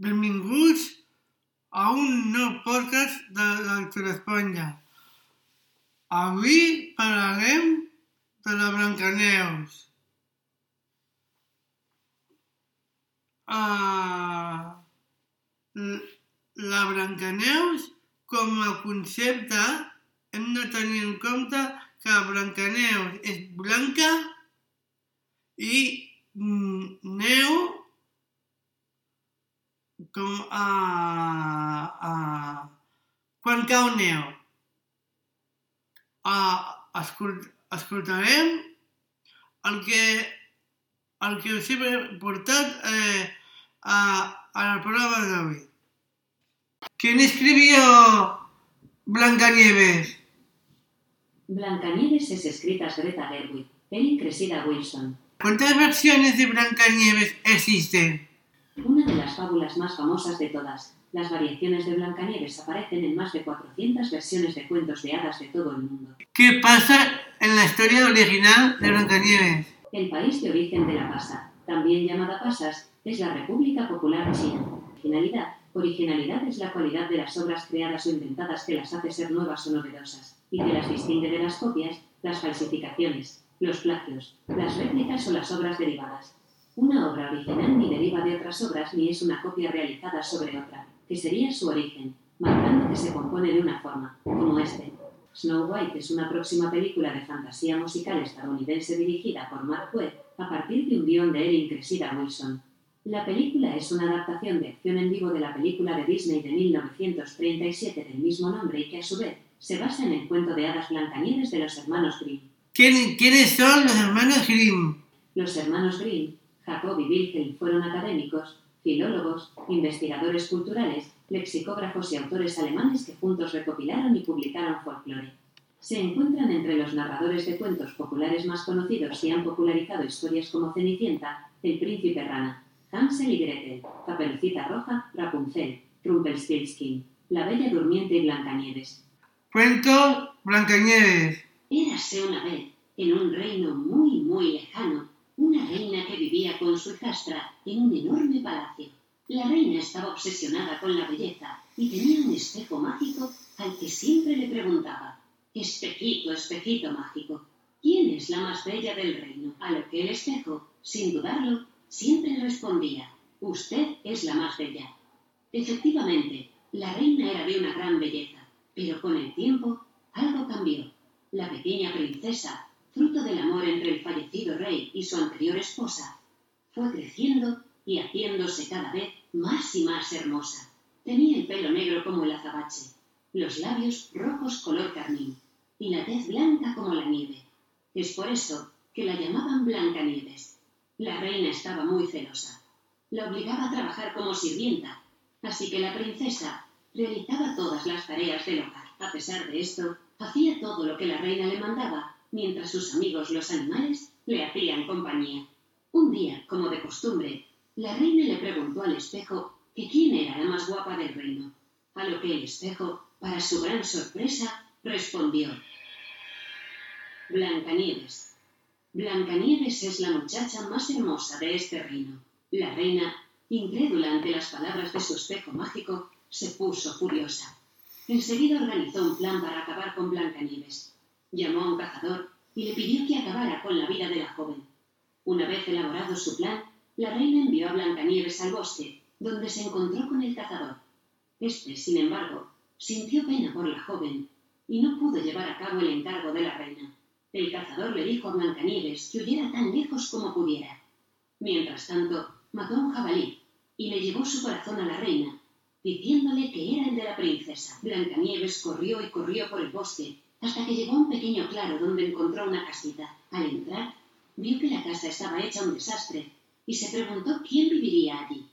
Benvinguts a un nou podcast de l'Altura Esponja. Avui parlarem de la Blancaneus. Uh, la Blancaneus, com a concepte, hem de tenir en compte que Blancaneus és blanca i mm, neu com a, a quan cau neu. A, escolt, escoltarem el que, el que us he portat eh, a, a la prova d'avui. ¿Quién escribió Blancanieves? Blancanieves es escrita Greta Gerwig, Ellen Cressida Wilson. ¿Cuántas versiones de Blancanieves existen? Una de las fábulas más famosas de todas, las variaciones de Blancanieves aparecen en más de 400 versiones de cuentos de hadas de todo el mundo. ¿Qué pasa en la historia original de Blancanieves? El país de origen de la pasa, también llamada pasas, es la República Popular China. Originalidad. Originalidad es la cualidad de las obras creadas o inventadas que las hace ser nuevas o novedosas, y que las distingue de las copias, las falsificaciones, los plagios, las réplicas o las obras derivadas. Una obra original ni deriva de otras obras ni es una copia realizada sobre otra, que sería su origen, marcando que se compone de una forma, como este. Snow White es una próxima película de fantasía musical estadounidense dirigida por Mark Webb a partir de un guion de Erin Cressida Wilson. La película es una adaptación de acción en vivo de la película de Disney de 1937 del mismo nombre y que a su vez se basa en el cuento de hadas Blancanieves de los hermanos Grimm. ¿Quién- ¿Quiénes son los hermanos Grimm? Los hermanos Grimm, Jacob y Wilhelm fueron académicos, filólogos, investigadores culturales, lexicógrafos y autores alemanes que juntos recopilaron y publicaron folclore. Se encuentran entre los narradores de cuentos populares más conocidos y han popularizado historias como Cenicienta, El Príncipe Rana, Hansel y Gretel, Caperucita Roja, Rapunzel, Rumpelstiltskin, La Bella Durmiente y Blancanieves. Cuento Blancanieves. Érase una vez, en un reino muy, muy lejano, una reina que vivía con su hijastra en un enorme palacio. La reina estaba obsesionada con la belleza y tenía un espejo mágico al que siempre le preguntaba, Espejito, espejito mágico, ¿quién es la más bella del reino? A lo que el espejo, sin dudarlo, siempre respondía, Usted es la más bella. Efectivamente, la reina era de una gran belleza, pero con el tiempo algo cambió. La pequeña princesa, fruto del amor entre el fallecido rey y su anterior esposa, fue creciendo y haciéndose cada vez más y más hermosa. Tenía el pelo negro como el azabache, los labios rojos color carmín y la tez blanca como la nieve. Es por eso que la llamaban Blancanieves. La reina estaba muy celosa. La obligaba a trabajar como sirvienta, así que la princesa realizaba todas las tareas del hogar. A pesar de esto, hacía todo lo que la reina le mandaba, mientras sus amigos los animales le hacían compañía. Un día, como de costumbre, la reina le preguntó al espejo que quién era la más guapa del reino, a lo que el espejo, para su gran sorpresa, respondió Blancanieves. Blancanieves es la muchacha más hermosa de este reino. La reina, incrédula ante las palabras de su espejo mágico, se puso furiosa. Enseguida organizó un plan para acabar con Blancanieves. Llamó a un cazador y le pidió que acabara con la vida de la joven. Una vez elaborado su plan, la reina envió a Blancanieves al bosque, donde se encontró con el cazador. Este, sin embargo, sintió pena por la joven y no pudo llevar a cabo el encargo de la reina. El cazador le dijo a Blancanieves que huyera tan lejos como pudiera. Mientras tanto, mató a un jabalí y le llevó su corazón a la reina, diciéndole que era el de la princesa. Blancanieves corrió y corrió por el bosque hasta que llegó a un pequeño claro donde encontró una casita. Al entrar, vio que la casa estaba hecha un desastre y se preguntó quién viviría allí.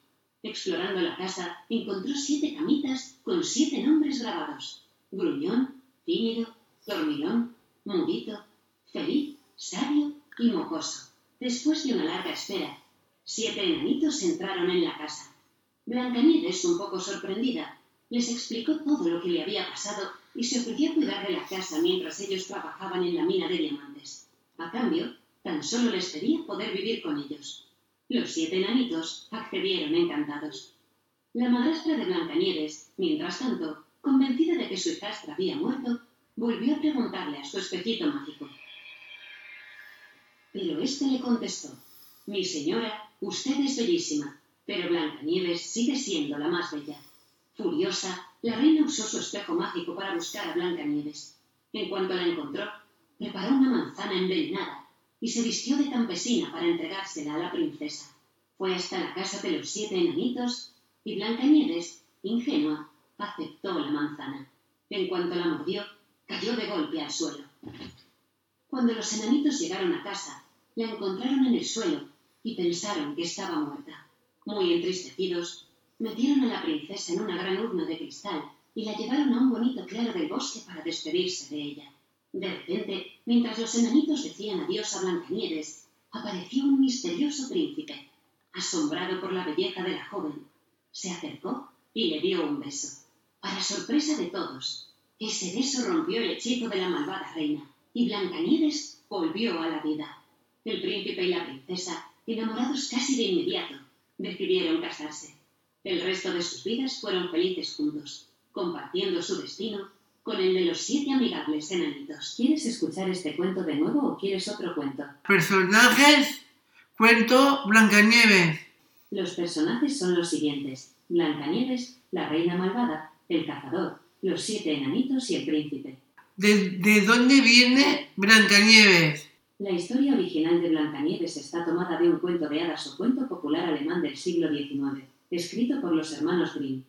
Explorando la casa, encontró siete camitas con siete nombres grabados. Gruñón, tímido, dormilón, mudito, feliz, sabio y mocoso. Después de una larga espera, siete enanitos entraron en la casa. Blancanieves, un poco sorprendida, les explicó todo lo que le había pasado y se ofreció a cuidar de la casa mientras ellos trabajaban en la mina de diamantes. A cambio, tan solo les pedía poder vivir con ellos. Los siete enanitos accedieron encantados. La madrastra de Blancanieves, mientras tanto, convencida de que su hijastra había muerto, volvió a preguntarle a su espejito mágico. Pero éste le contestó, mi señora, usted es bellísima, pero Blancanieves sigue siendo la más bella. Furiosa, la reina usó su espejo mágico para buscar a Blancanieves. En cuanto la encontró, preparó una manzana envenenada y se vistió de campesina para entregársela a la princesa. Fue hasta la casa de los siete enanitos y Blancanieves, ingenua, aceptó la manzana. En cuanto la mordió, cayó de golpe al suelo. Cuando los enanitos llegaron a casa, la encontraron en el suelo y pensaron que estaba muerta. Muy entristecidos, metieron a la princesa en una gran urna de cristal y la llevaron a un bonito claro del bosque para despedirse de ella. De repente, mientras los enanitos decían adiós a Blancanieves, apareció un misterioso príncipe. Asombrado por la belleza de la joven, se acercó y le dio un beso. Para sorpresa de todos, ese beso rompió el hechizo de la malvada reina y Blancanieves volvió a la vida. El príncipe y la princesa, enamorados casi de inmediato, decidieron casarse. El resto de sus vidas fueron felices juntos, compartiendo su destino con el de los siete amigables enanitos. ¿Quieres escuchar este cuento de nuevo o quieres otro cuento? Personajes, cuento Blancanieves. Los personajes son los siguientes. Blancanieves, la reina malvada, el cazador, los siete enanitos y el príncipe. ¿De, de dónde viene Blancanieves? La historia original de Blancanieves está tomada de un cuento de hadas o cuento popular alemán del siglo XIX, escrito por los hermanos Grimm.